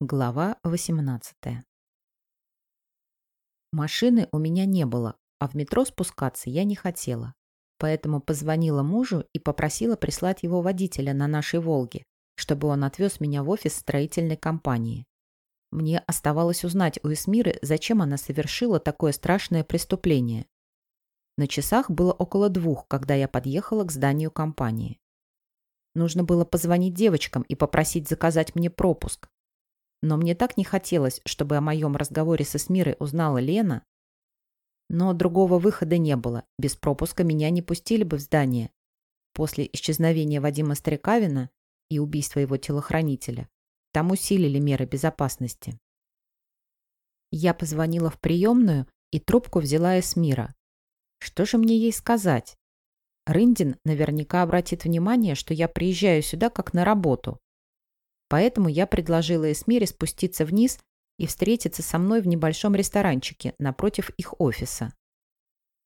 Глава 18 Машины у меня не было, а в метро спускаться я не хотела. Поэтому позвонила мужу и попросила прислать его водителя на нашей «Волге», чтобы он отвез меня в офис строительной компании. Мне оставалось узнать у Эсмиры, зачем она совершила такое страшное преступление. На часах было около двух, когда я подъехала к зданию компании. Нужно было позвонить девочкам и попросить заказать мне пропуск, но мне так не хотелось, чтобы о моем разговоре со Смирой узнала Лена. Но другого выхода не было. Без пропуска меня не пустили бы в здание. После исчезновения Вадима Стрекавина и убийства его телохранителя там усилили меры безопасности. Я позвонила в приемную и трубку взяла Эсмира. Что же мне ей сказать? Рындин наверняка обратит внимание, что я приезжаю сюда как на работу. Поэтому я предложила Эсмире спуститься вниз и встретиться со мной в небольшом ресторанчике напротив их офиса.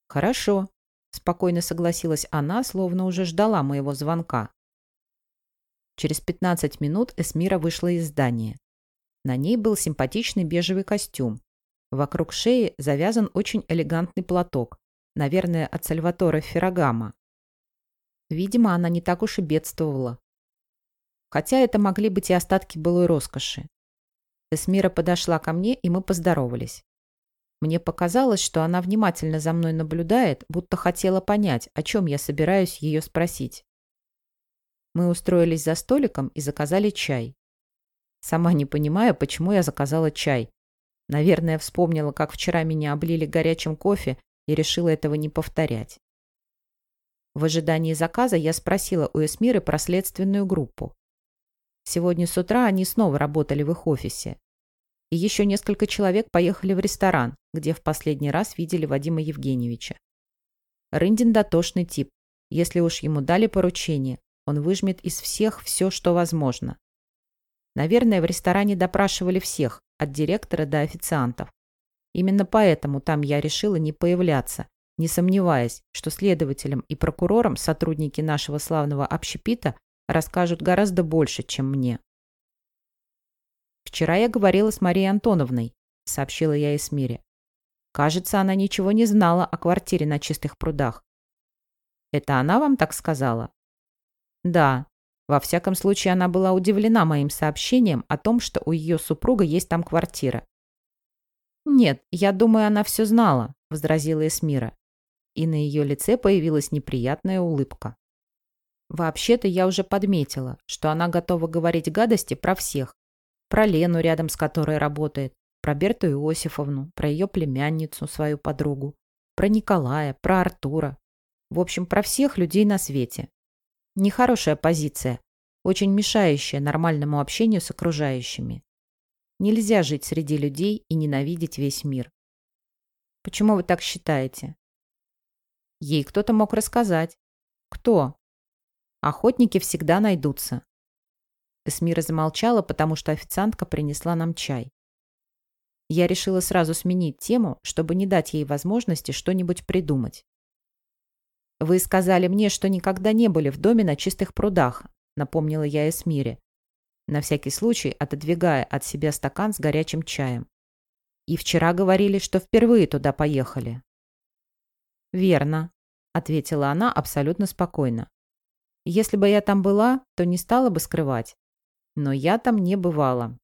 «Хорошо», – спокойно согласилась она, словно уже ждала моего звонка. Через 15 минут Эсмира вышла из здания. На ней был симпатичный бежевый костюм. Вокруг шеи завязан очень элегантный платок, наверное, от Сальватора Феррагама. Видимо, она не так уж и бедствовала хотя это могли быть и остатки былой роскоши. Эсмира подошла ко мне, и мы поздоровались. Мне показалось, что она внимательно за мной наблюдает, будто хотела понять, о чем я собираюсь ее спросить. Мы устроились за столиком и заказали чай. Сама не понимая, почему я заказала чай. Наверное, вспомнила, как вчера меня облили горячим кофе и решила этого не повторять. В ожидании заказа я спросила у Эсмиры про следственную группу. Сегодня с утра они снова работали в их офисе. И еще несколько человек поехали в ресторан, где в последний раз видели Вадима Евгеньевича. Рындин дотошный тип. Если уж ему дали поручение, он выжмет из всех все, что возможно. Наверное, в ресторане допрашивали всех, от директора до официантов. Именно поэтому там я решила не появляться, не сомневаясь, что следователям и прокурорам сотрудники нашего славного общепита расскажут гораздо больше, чем мне. «Вчера я говорила с Марией Антоновной», — сообщила я Эсмире. «Кажется, она ничего не знала о квартире на чистых прудах». «Это она вам так сказала?» «Да. Во всяком случае, она была удивлена моим сообщением о том, что у ее супруга есть там квартира». «Нет, я думаю, она все знала», — возразила Эсмира. И на ее лице появилась неприятная улыбка. Вообще-то я уже подметила, что она готова говорить гадости про всех. Про Лену, рядом с которой работает, про Берту Иосифовну, про ее племянницу, свою подругу, про Николая, про Артура. В общем, про всех людей на свете. Нехорошая позиция, очень мешающая нормальному общению с окружающими. Нельзя жить среди людей и ненавидеть весь мир. Почему вы так считаете? Ей кто-то мог рассказать. Кто? Охотники всегда найдутся. Эсмира замолчала, потому что официантка принесла нам чай. Я решила сразу сменить тему, чтобы не дать ей возможности что-нибудь придумать. «Вы сказали мне, что никогда не были в доме на чистых прудах», напомнила я Эсмире, на всякий случай отодвигая от себя стакан с горячим чаем. «И вчера говорили, что впервые туда поехали». «Верно», — ответила она абсолютно спокойно. Если бы я там была, то не стала бы скрывать. Но я там не бывала.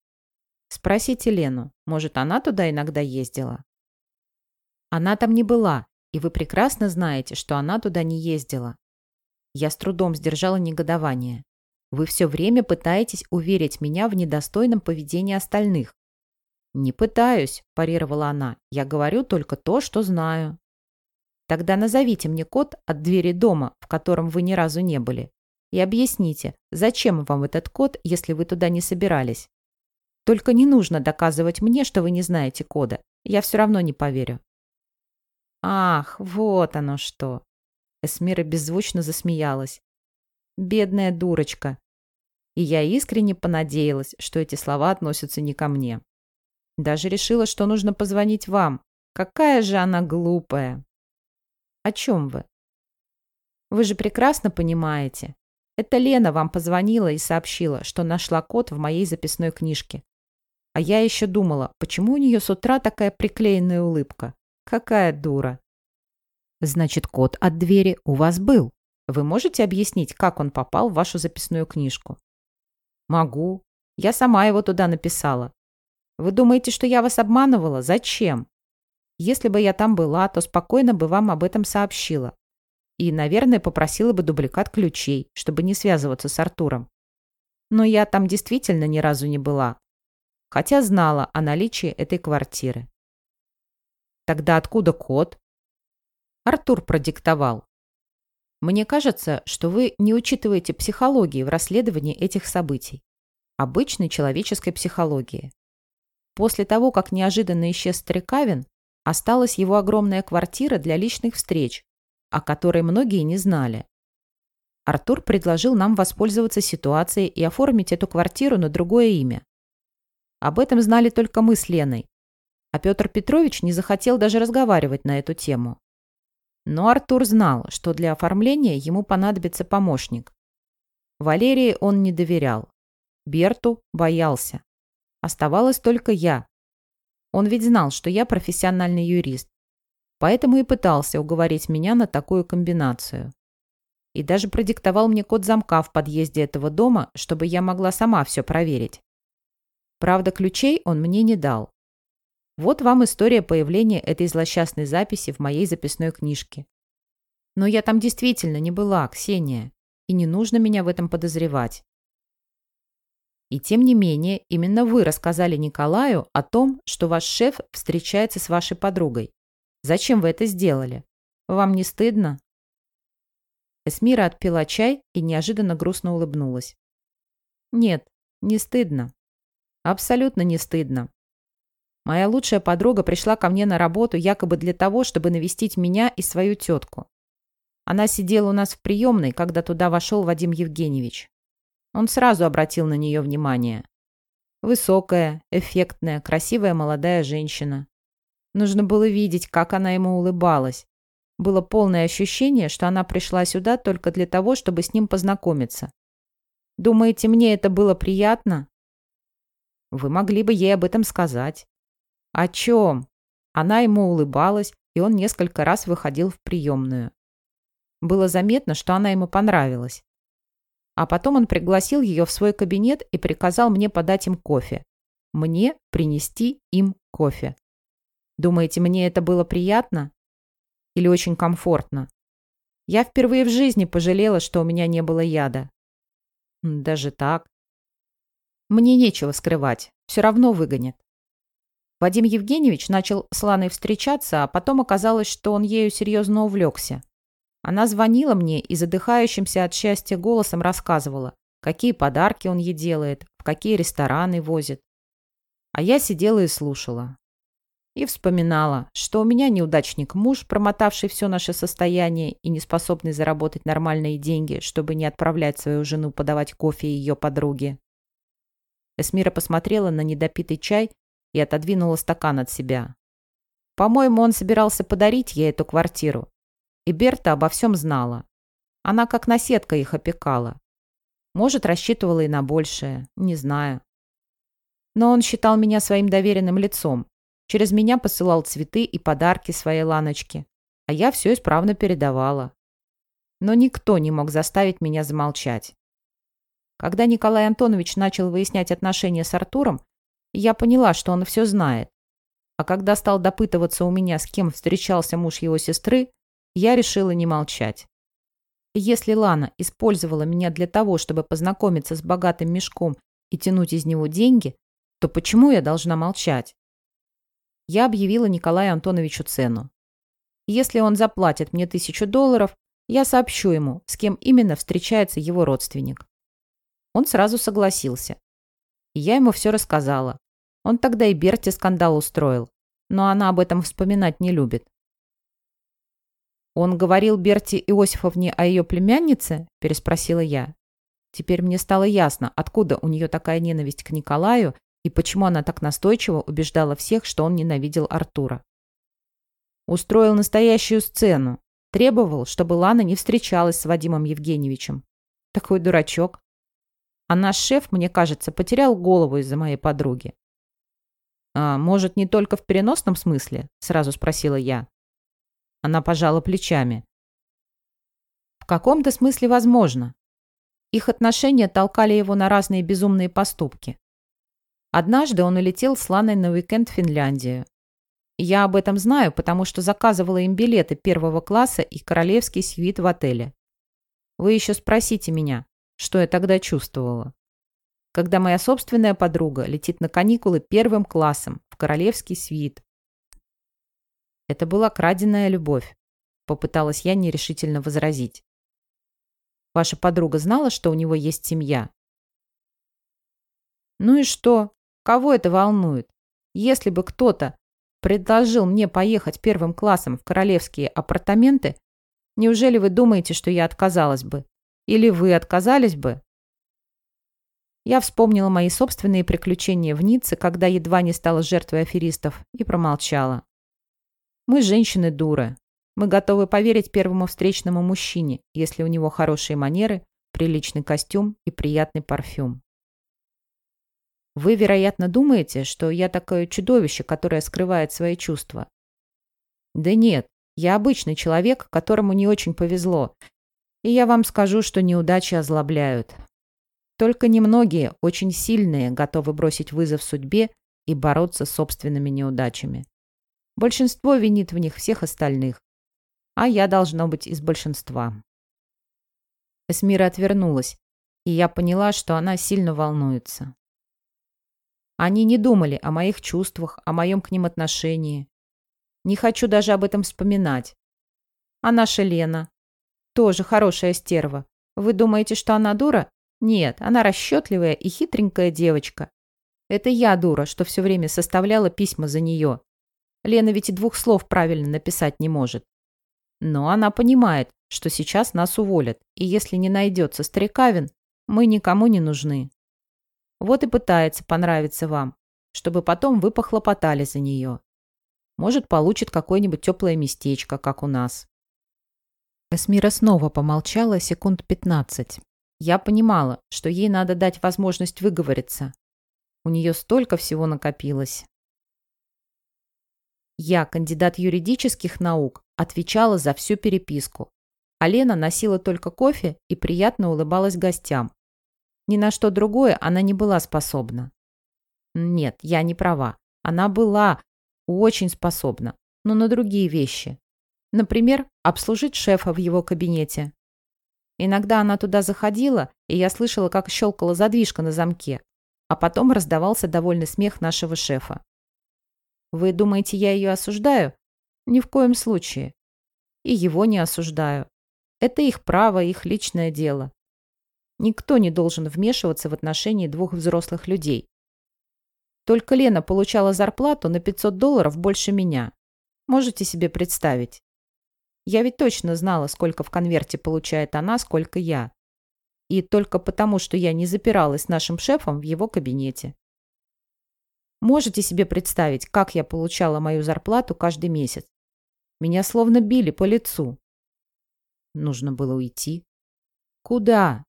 Спросите Лену, может, она туда иногда ездила? Она там не была, и вы прекрасно знаете, что она туда не ездила. Я с трудом сдержала негодование. Вы все время пытаетесь уверить меня в недостойном поведении остальных. «Не пытаюсь», – парировала она. «Я говорю только то, что знаю». Тогда назовите мне код от двери дома, в котором вы ни разу не были. И объясните, зачем вам этот код, если вы туда не собирались. Только не нужно доказывать мне, что вы не знаете кода. Я все равно не поверю. Ах, вот оно что. Эсмира беззвучно засмеялась. Бедная дурочка. И я искренне понадеялась, что эти слова относятся не ко мне. Даже решила, что нужно позвонить вам. Какая же она глупая. О чем вы? Вы же прекрасно понимаете. Это Лена вам позвонила и сообщила, что нашла код в моей записной книжке. А я еще думала, почему у нее с утра такая приклеенная улыбка? Какая дура. Значит, код от двери у вас был. Вы можете объяснить, как он попал в вашу записную книжку? Могу. Я сама его туда написала. Вы думаете, что я вас обманывала? Зачем? Если бы я там была, то спокойно бы вам об этом сообщила. И, наверное, попросила бы дубликат ключей, чтобы не связываться с Артуром. Но я там действительно ни разу не была. Хотя знала о наличии этой квартиры. Тогда откуда код? Артур продиктовал. Мне кажется, что вы не учитываете психологии в расследовании этих событий. Обычной человеческой психологии. После того, как неожиданно исчез Стрекавин, осталась его огромная квартира для личных встреч, о которой многие не знали. Артур предложил нам воспользоваться ситуацией и оформить эту квартиру на другое имя. Об этом знали только мы с Леной, а Петр Петрович не захотел даже разговаривать на эту тему. Но Артур знал, что для оформления ему понадобится помощник. Валерии он не доверял. Берту боялся. Оставалась только я. Он ведь знал, что я профессиональный юрист. Поэтому и пытался уговорить меня на такую комбинацию. И даже продиктовал мне код замка в подъезде этого дома, чтобы я могла сама все проверить. Правда, ключей он мне не дал. Вот вам история появления этой злосчастной записи в моей записной книжке. Но я там действительно не была, Ксения, и не нужно меня в этом подозревать. И тем не менее, именно вы рассказали Николаю о том, что ваш шеф встречается с вашей подругой. Зачем вы это сделали? Вам не стыдно?» Эсмира отпила чай и неожиданно грустно улыбнулась. «Нет, не стыдно. Абсолютно не стыдно. Моя лучшая подруга пришла ко мне на работу якобы для того, чтобы навестить меня и свою тетку. Она сидела у нас в приемной, когда туда вошел Вадим Евгеньевич. Он сразу обратил на нее внимание. Высокая, эффектная, красивая молодая женщина. Нужно было видеть, как она ему улыбалась. Было полное ощущение, что она пришла сюда только для того, чтобы с ним познакомиться. Думаете, мне это было приятно? Вы могли бы ей об этом сказать. «О чем?» Она ему улыбалась, и он несколько раз выходил в приемную. Было заметно, что она ему понравилась. А потом он пригласил ее в свой кабинет и приказал мне подать им кофе. Мне принести им кофе. Думаете, мне это было приятно? Или очень комфортно? Я впервые в жизни пожалела, что у меня не было яда. Даже так. Мне нечего скрывать. Все равно выгонят. Вадим Евгеньевич начал с Ланой встречаться, а потом оказалось, что он ею серьезно увлекся. Она звонила мне и задыхающимся от счастья голосом рассказывала, какие подарки он ей делает, в какие рестораны возит. А я сидела и слушала. И вспоминала, что у меня неудачник муж, промотавший все наше состояние и не способный заработать нормальные деньги, чтобы не отправлять свою жену подавать кофе ее подруге. Эсмира посмотрела на недопитый чай и отодвинула стакан от себя. По-моему, он собирался подарить ей эту квартиру. И Берта обо всем знала. Она как наседка их опекала. Может, рассчитывала и на большее, не знаю. Но он считал меня своим доверенным лицом. Через меня посылал цветы и подарки своей Ланочке. А я все исправно передавала. Но никто не мог заставить меня замолчать. Когда Николай Антонович начал выяснять отношения с Артуром, я поняла, что он все знает. А когда стал допытываться у меня, с кем встречался муж его сестры, я решила не молчать. если Лана использовала меня для того, чтобы познакомиться с богатым мешком и тянуть из него деньги, то почему я должна молчать? Я объявила Николаю Антоновичу цену. Если он заплатит мне тысячу долларов, я сообщу ему, с кем именно встречается его родственник. Он сразу согласился. И я ему все рассказала. Он тогда и Берти скандал устроил. Но она об этом вспоминать не любит. «Он говорил Берти Иосифовне о ее племяннице?» – переспросила я. Теперь мне стало ясно, откуда у нее такая ненависть к Николаю и почему она так настойчиво убеждала всех, что он ненавидел Артура. Устроил настоящую сцену. Требовал, чтобы Лана не встречалась с Вадимом Евгеньевичем. Такой дурачок. А наш шеф, мне кажется, потерял голову из-за моей подруги. «А может, не только в переносном смысле?» – сразу спросила я. Она пожала плечами. В каком-то смысле возможно. Их отношения толкали его на разные безумные поступки. Однажды он улетел с Ланой на уикенд в Финляндию. Я об этом знаю, потому что заказывала им билеты первого класса и королевский свит в отеле. Вы еще спросите меня, что я тогда чувствовала когда моя собственная подруга летит на каникулы первым классом в королевский свит. Это была краденая любовь, попыталась я нерешительно возразить. Ваша подруга знала, что у него есть семья? Ну и что? Кого это волнует? Если бы кто-то предложил мне поехать первым классом в королевские апартаменты, неужели вы думаете, что я отказалась бы? Или вы отказались бы? Я вспомнила мои собственные приключения в Ницце, когда едва не стала жертвой аферистов, и промолчала. Мы женщины дуры. Мы готовы поверить первому встречному мужчине, если у него хорошие манеры, приличный костюм и приятный парфюм. Вы, вероятно, думаете, что я такое чудовище, которое скрывает свои чувства. Да нет, я обычный человек, которому не очень повезло. И я вам скажу, что неудачи озлобляют. Только немногие, очень сильные, готовы бросить вызов судьбе и бороться с собственными неудачами. Большинство винит в них всех остальных. А я должно быть из большинства. Эсмира отвернулась, и я поняла, что она сильно волнуется. Они не думали о моих чувствах, о моем к ним отношении. Не хочу даже об этом вспоминать. А наша Лена? Тоже хорошая стерва. Вы думаете, что она дура? Нет, она расчетливая и хитренькая девочка. Это я дура, что все время составляла письма за нее. Лена ведь и двух слов правильно написать не может. Но она понимает, что сейчас нас уволят, и если не найдется старикавин, мы никому не нужны. Вот и пытается понравиться вам, чтобы потом вы похлопотали за нее. Может, получит какое-нибудь теплое местечко, как у нас. Эсмира снова помолчала секунд пятнадцать. Я понимала, что ей надо дать возможность выговориться. У нее столько всего накопилось. Я, кандидат юридических наук, отвечала за всю переписку. А Лена носила только кофе и приятно улыбалась гостям. Ни на что другое она не была способна. Нет, я не права. Она была очень способна, но на другие вещи. Например, обслужить шефа в его кабинете, Иногда она туда заходила, и я слышала, как щелкала задвижка на замке, а потом раздавался довольный смех нашего шефа. «Вы думаете, я ее осуждаю?» «Ни в коем случае. И его не осуждаю. Это их право, их личное дело. Никто не должен вмешиваться в отношении двух взрослых людей. Только Лена получала зарплату на 500 долларов больше меня. Можете себе представить? Я ведь точно знала, сколько в конверте получает она, сколько я. И только потому, что я не запиралась нашим шефом в его кабинете. Можете себе представить, как я получала мою зарплату каждый месяц? Меня словно били по лицу. Нужно было уйти. Куда?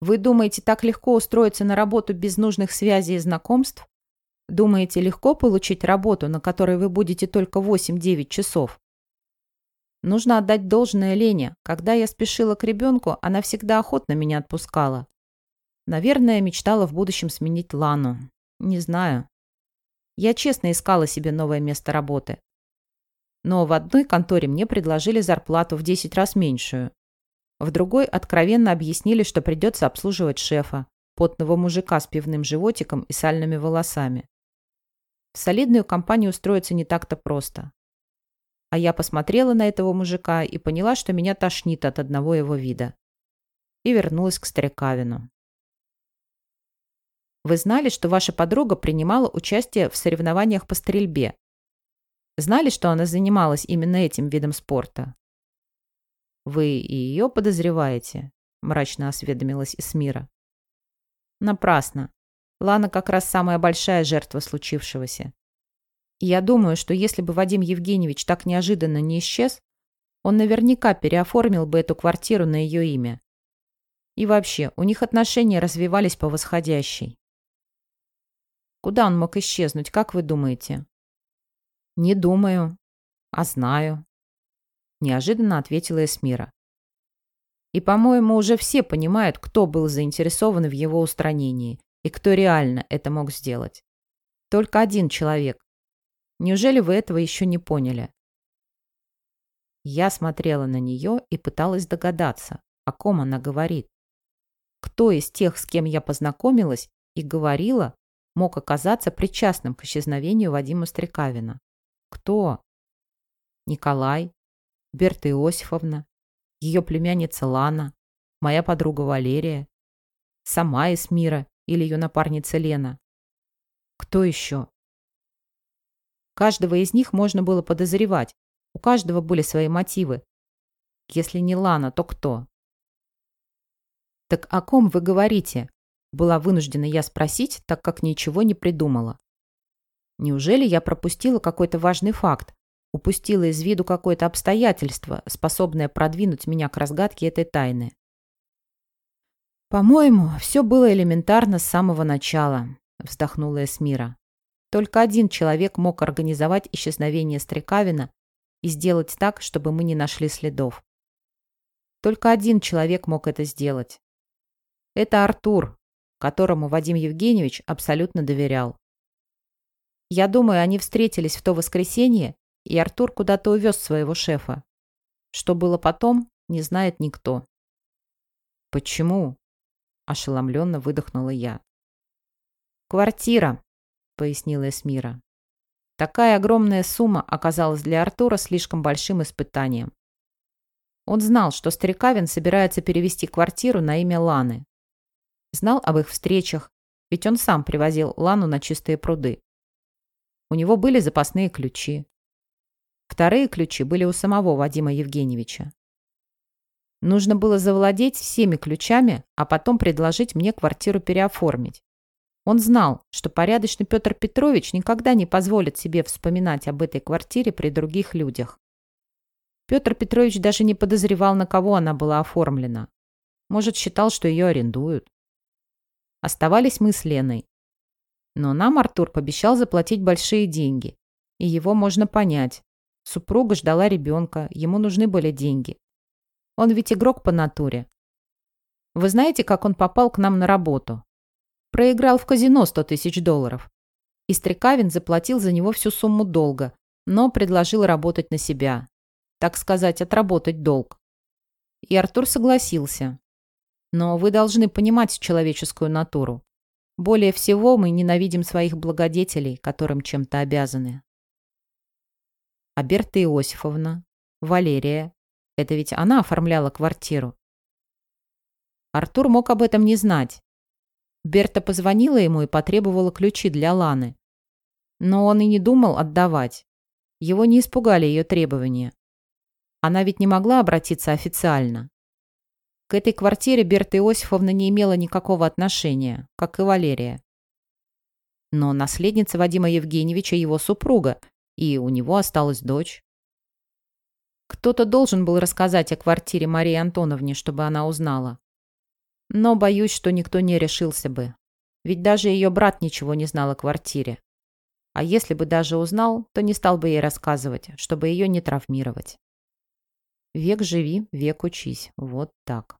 Вы думаете, так легко устроиться на работу без нужных связей и знакомств? Думаете, легко получить работу, на которой вы будете только 8-9 часов? Нужно отдать должное Лене. Когда я спешила к ребенку, она всегда охотно меня отпускала. Наверное, мечтала в будущем сменить Лану. Не знаю. Я честно искала себе новое место работы. Но в одной конторе мне предложили зарплату в 10 раз меньшую. В другой откровенно объяснили, что придется обслуживать шефа, потного мужика с пивным животиком и сальными волосами. В солидную компанию устроиться не так-то просто. А я посмотрела на этого мужика и поняла, что меня тошнит от одного его вида. И вернулась к Старикавину. Вы знали, что ваша подруга принимала участие в соревнованиях по стрельбе? Знали, что она занималась именно этим видом спорта? Вы и ее подозреваете? Мрачно осведомилась Исмира. Напрасно. Лана как раз самая большая жертва случившегося. Я думаю, что если бы Вадим Евгеньевич так неожиданно не исчез, он наверняка переоформил бы эту квартиру на ее имя. И вообще, у них отношения развивались по восходящей. Куда он мог исчезнуть, как вы думаете? Не думаю, а знаю. Неожиданно ответила Эсмира. И, по-моему, уже все понимают, кто был заинтересован в его устранении и кто реально это мог сделать. Только один человек. Неужели вы этого еще не поняли? Я смотрела на нее и пыталась догадаться, о ком она говорит. Кто из тех, с кем я познакомилась и говорила, мог оказаться причастным к исчезновению Вадима Стрекавина? Кто? Николай, Берта Иосифовна, ее племянница Лана, моя подруга Валерия, сама из мира или ее напарница Лена. Кто еще? Каждого из них можно было подозревать. У каждого были свои мотивы. Если не Лана, то кто? «Так о ком вы говорите?» Была вынуждена я спросить, так как ничего не придумала. Неужели я пропустила какой-то важный факт, упустила из виду какое-то обстоятельство, способное продвинуть меня к разгадке этой тайны? «По-моему, все было элементарно с самого начала», — вздохнула Эсмира. «Только один человек мог организовать исчезновение Стрекавина и сделать так, чтобы мы не нашли следов. Только один человек мог это сделать. Это Артур, которому Вадим Евгеньевич абсолютно доверял. Я думаю, они встретились в то воскресенье, и Артур куда-то увез своего шефа. Что было потом, не знает никто. «Почему?» Ошеломленно выдохнула я. «Квартира», — пояснила Эсмира. Такая огромная сумма оказалась для Артура слишком большим испытанием. Он знал, что Стрекавин собирается перевести квартиру на имя Ланы. Знал об их встречах, ведь он сам привозил Лану на чистые пруды. У него были запасные ключи. Вторые ключи были у самого Вадима Евгеньевича. Нужно было завладеть всеми ключами, а потом предложить мне квартиру переоформить. Он знал, что порядочный Петр Петрович никогда не позволит себе вспоминать об этой квартире при других людях. Петр Петрович даже не подозревал, на кого она была оформлена. Может, считал, что ее арендуют. Оставались мы с Леной. Но нам Артур пообещал заплатить большие деньги. И его можно понять. Супруга ждала ребенка, ему нужны были деньги. Он ведь игрок по натуре. Вы знаете, как он попал к нам на работу? Проиграл в казино 100 тысяч долларов. И Стрекавин заплатил за него всю сумму долга, но предложил работать на себя. Так сказать, отработать долг. И Артур согласился. Но вы должны понимать человеческую натуру. Более всего мы ненавидим своих благодетелей, которым чем-то обязаны. А Берта Иосифовна, Валерия, это ведь она оформляла квартиру. Артур мог об этом не знать. Берта позвонила ему и потребовала ключи для Ланы. Но он и не думал отдавать. Его не испугали ее требования. Она ведь не могла обратиться официально. К этой квартире Берта Иосифовна не имела никакого отношения, как и Валерия. Но наследница Вадима Евгеньевича его супруга, и у него осталась дочь. Кто-то должен был рассказать о квартире Марии Антоновне, чтобы она узнала. Но боюсь, что никто не решился бы. Ведь даже ее брат ничего не знал о квартире. А если бы даже узнал, то не стал бы ей рассказывать, чтобы ее не травмировать. Век живи, век учись. Вот так.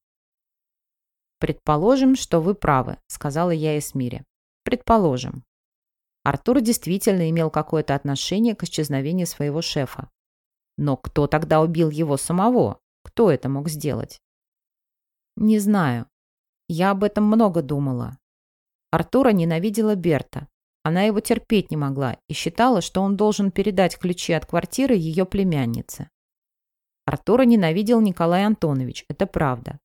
«Предположим, что вы правы», — сказала я Эсмире. «Предположим». Артур действительно имел какое-то отношение к исчезновению своего шефа. Но кто тогда убил его самого? Кто это мог сделать? Не знаю. Я об этом много думала. Артура ненавидела Берта. Она его терпеть не могла и считала, что он должен передать ключи от квартиры ее племяннице. Артура ненавидел Николай Антонович, это правда.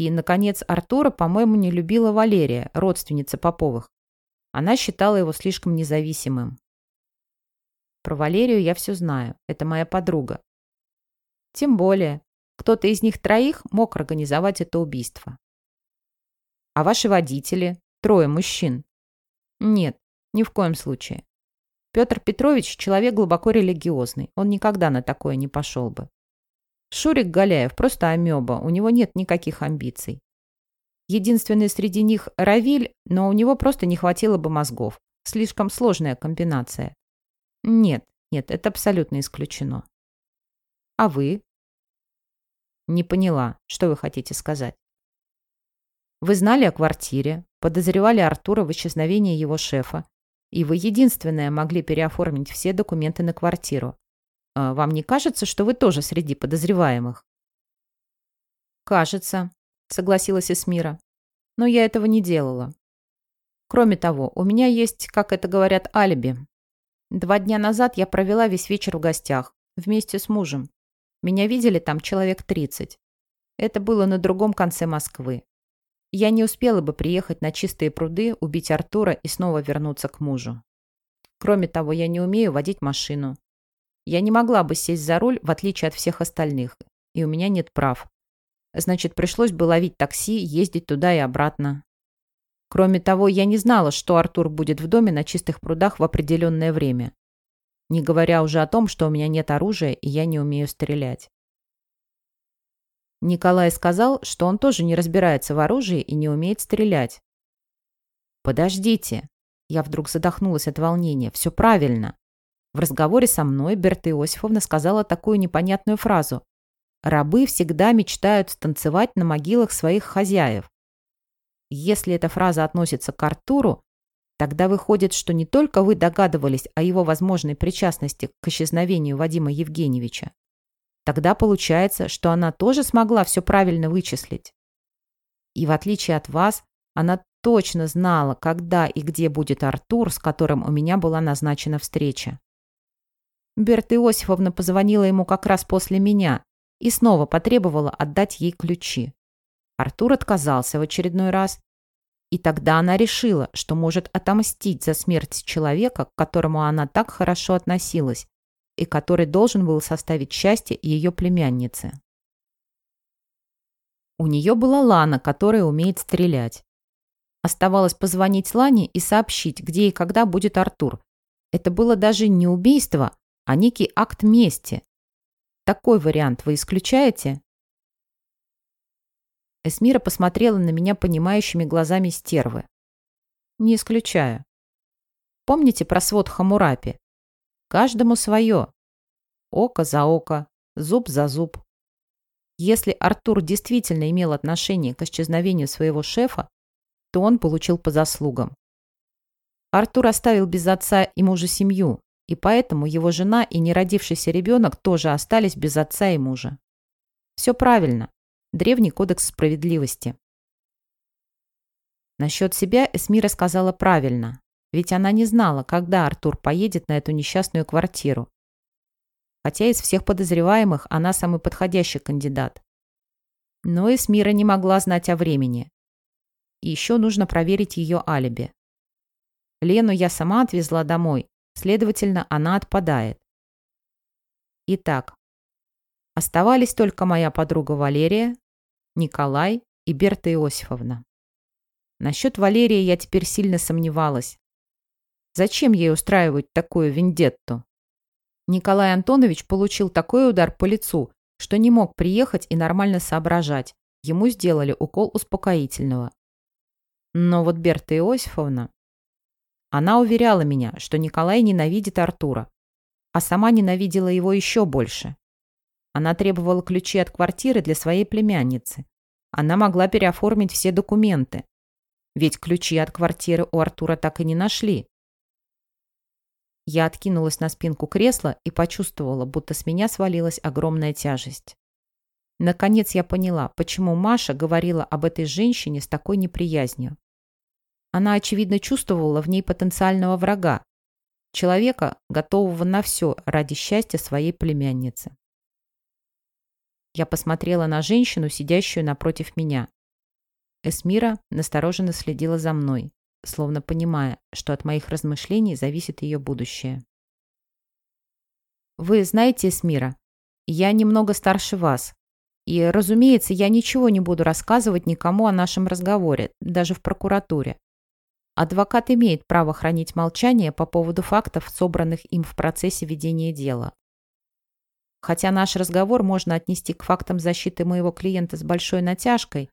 И, наконец, Артура, по-моему, не любила Валерия, родственница Поповых. Она считала его слишком независимым. Про Валерию я все знаю. Это моя подруга. Тем более, кто-то из них троих мог организовать это убийство. А ваши водители? Трое мужчин? Нет, ни в коем случае. Петр Петрович – человек глубоко религиозный. Он никогда на такое не пошел бы. Шурик Галяев просто амеба, у него нет никаких амбиций. Единственный среди них – Равиль, но у него просто не хватило бы мозгов. Слишком сложная комбинация. Нет, нет, это абсолютно исключено. А вы? Не поняла, что вы хотите сказать. Вы знали о квартире, подозревали Артура в исчезновении его шефа, и вы единственное могли переоформить все документы на квартиру. А вам не кажется, что вы тоже среди подозреваемых? Кажется, согласилась Эсмира. Но я этого не делала. Кроме того, у меня есть, как это говорят, алиби. Два дня назад я провела весь вечер в гостях, вместе с мужем. Меня видели там человек 30. Это было на другом конце Москвы. Я не успела бы приехать на чистые пруды, убить Артура и снова вернуться к мужу. Кроме того, я не умею водить машину. Я не могла бы сесть за руль, в отличие от всех остальных, и у меня нет прав. Значит, пришлось бы ловить такси, ездить туда и обратно. Кроме того, я не знала, что Артур будет в доме на чистых прудах в определенное время. Не говоря уже о том, что у меня нет оружия и я не умею стрелять. Николай сказал, что он тоже не разбирается в оружии и не умеет стрелять. «Подождите!» Я вдруг задохнулась от волнения. «Все правильно!» В разговоре со мной Берта Иосифовна сказала такую непонятную фразу. «Рабы всегда мечтают станцевать на могилах своих хозяев». Если эта фраза относится к Артуру, тогда выходит, что не только вы догадывались о его возможной причастности к исчезновению Вадима Евгеньевича, Тогда получается, что она тоже смогла все правильно вычислить. И в отличие от вас, она точно знала, когда и где будет Артур, с которым у меня была назначена встреча. Берта Иосифовна позвонила ему как раз после меня и снова потребовала отдать ей ключи. Артур отказался в очередной раз, и тогда она решила, что может отомстить за смерть человека, к которому она так хорошо относилась, и который должен был составить счастье ее племянницы. У нее была Лана, которая умеет стрелять. Оставалось позвонить Лане и сообщить, где и когда будет Артур. Это было даже не убийство, а некий акт мести. Такой вариант вы исключаете? Эсмира посмотрела на меня понимающими глазами стервы. Не исключаю. Помните про свод Хамурапи? Каждому свое. Око за око, зуб за зуб. Если Артур действительно имел отношение к исчезновению своего шефа, то он получил по заслугам. Артур оставил без отца и мужа семью, и поэтому его жена и неродившийся ребенок тоже остались без отца и мужа. Все правильно. Древний кодекс справедливости. Насчет себя Эсмира сказала правильно. Ведь она не знала, когда Артур поедет на эту несчастную квартиру. Хотя из всех подозреваемых она самый подходящий кандидат. Но и Смира не могла знать о времени. И еще нужно проверить ее алиби. Лену я сама отвезла домой, следовательно, она отпадает. Итак, оставались только моя подруга Валерия, Николай и Берта Иосифовна. Насчет Валерии я теперь сильно сомневалась. Зачем ей устраивать такую вендетту? Николай Антонович получил такой удар по лицу, что не мог приехать и нормально соображать. Ему сделали укол успокоительного. Но вот Берта Иосифовна... Она уверяла меня, что Николай ненавидит Артура, а сама ненавидела его еще больше. Она требовала ключи от квартиры для своей племянницы. Она могла переоформить все документы. Ведь ключи от квартиры у Артура так и не нашли. Я откинулась на спинку кресла и почувствовала, будто с меня свалилась огромная тяжесть. Наконец я поняла, почему Маша говорила об этой женщине с такой неприязнью. Она, очевидно, чувствовала в ней потенциального врага, человека, готового на все ради счастья своей племянницы. Я посмотрела на женщину, сидящую напротив меня. Эсмира настороженно следила за мной словно понимая, что от моих размышлений зависит ее будущее. «Вы знаете, Смира, я немного старше вас, и, разумеется, я ничего не буду рассказывать никому о нашем разговоре, даже в прокуратуре. Адвокат имеет право хранить молчание по поводу фактов, собранных им в процессе ведения дела. Хотя наш разговор можно отнести к фактам защиты моего клиента с большой натяжкой,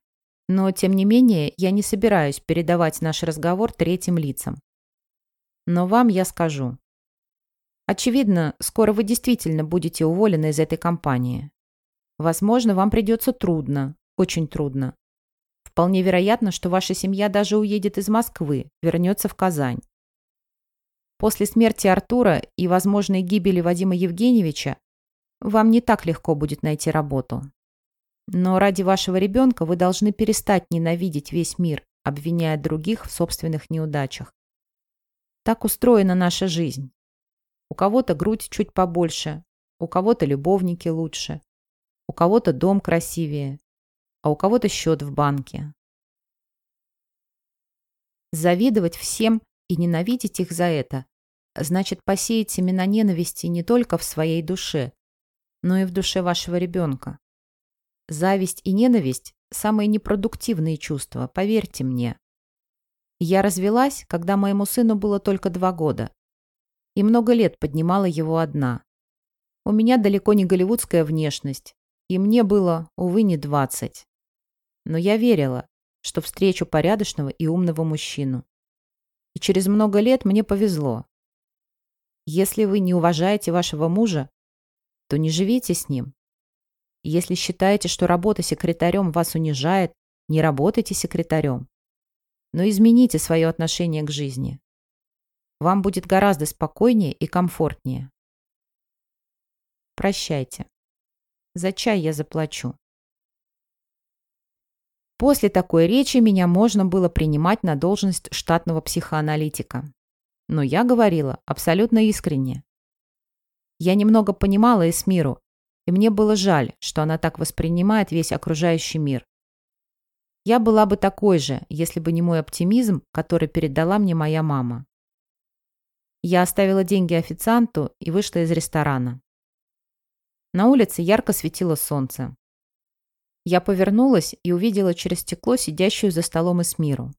но, тем не менее, я не собираюсь передавать наш разговор третьим лицам. Но вам я скажу. Очевидно, скоро вы действительно будете уволены из этой компании. Возможно, вам придется трудно, очень трудно. Вполне вероятно, что ваша семья даже уедет из Москвы, вернется в Казань. После смерти Артура и возможной гибели Вадима Евгеньевича вам не так легко будет найти работу. Но ради вашего ребенка вы должны перестать ненавидеть весь мир, обвиняя других в собственных неудачах. Так устроена наша жизнь. У кого-то грудь чуть побольше, у кого-то любовники лучше, у кого-то дом красивее, а у кого-то счет в банке. Завидовать всем и ненавидеть их за это значит посеять семена ненависти не только в своей душе, но и в душе вашего ребенка. Зависть и ненависть – самые непродуктивные чувства, поверьте мне. Я развелась, когда моему сыну было только два года, и много лет поднимала его одна. У меня далеко не голливудская внешность, и мне было, увы, не двадцать. Но я верила, что встречу порядочного и умного мужчину. И через много лет мне повезло. Если вы не уважаете вашего мужа, то не живите с ним. Если считаете, что работа секретарем вас унижает, не работайте секретарем. Но измените свое отношение к жизни. Вам будет гораздо спокойнее и комфортнее. Прощайте. За чай я заплачу. После такой речи меня можно было принимать на должность штатного психоаналитика. Но я говорила абсолютно искренне. Я немного понимала Эсмиру, и мне было жаль, что она так воспринимает весь окружающий мир. Я была бы такой же, если бы не мой оптимизм, который передала мне моя мама. Я оставила деньги официанту и вышла из ресторана. На улице ярко светило солнце. Я повернулась и увидела через стекло сидящую за столом Эсмиру.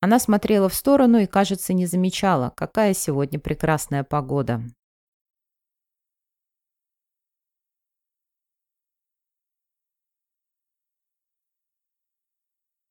Она смотрела в сторону и, кажется, не замечала, какая сегодня прекрасная погода.